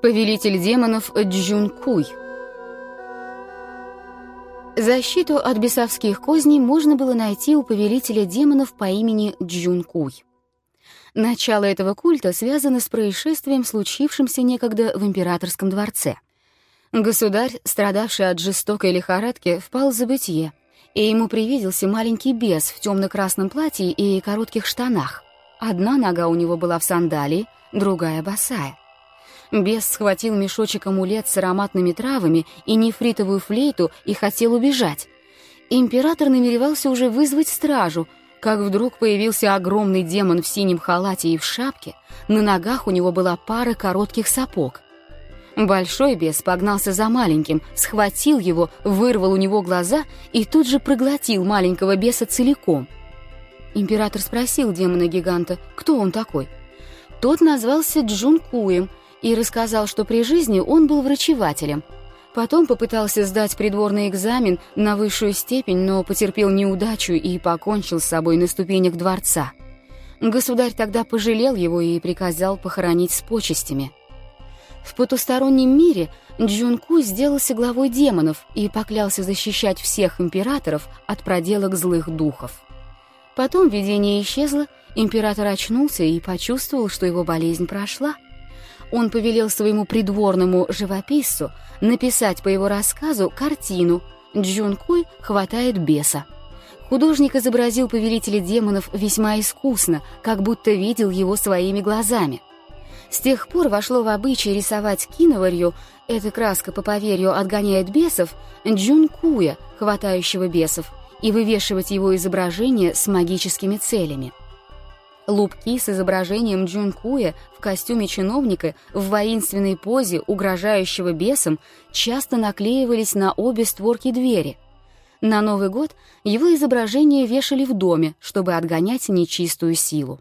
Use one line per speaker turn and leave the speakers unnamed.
Повелитель демонов Джункуй. Защиту от бесовских козней можно было найти у повелителя демонов по имени Джункуй. Начало этого культа связано с происшествием, случившимся некогда в императорском дворце. Государь, страдавший от жестокой лихорадки, впал в забытье, и ему привиделся маленький бес в темно-красном платье и коротких штанах. Одна нога у него была в сандалии, другая — босая. Бес схватил мешочек амулет с ароматными травами и нефритовую флейту и хотел убежать. Император намеревался уже вызвать стражу, как вдруг появился огромный демон в синем халате и в шапке, на ногах у него была пара коротких сапог. Большой бес погнался за маленьким, схватил его, вырвал у него глаза и тут же проглотил маленького беса целиком. Император спросил демона-гиганта, кто он такой. Тот назвался Джун Куем и рассказал, что при жизни он был врачевателем. Потом попытался сдать придворный экзамен на высшую степень, но потерпел неудачу и покончил с собой на ступенях дворца. Государь тогда пожалел его и приказал похоронить с почестями. В потустороннем мире Джунку сделался главой демонов и поклялся защищать всех императоров от проделок злых духов. Потом видение исчезло, император очнулся и почувствовал, что его болезнь прошла — он повелел своему придворному живописцу написать по его рассказу картину «Джун Куй хватает беса». Художник изобразил повелителя демонов весьма искусно, как будто видел его своими глазами. С тех пор вошло в обычай рисовать киноварью, эта краска, по поверью, отгоняет бесов, джункуя, хватающего бесов, и вывешивать его изображение с магическими целями. Лупки с изображением Джункуя в костюме чиновника в воинственной позе, угрожающего бесам, часто наклеивались на обе створки двери. На Новый год его изображение вешали в доме, чтобы отгонять нечистую силу.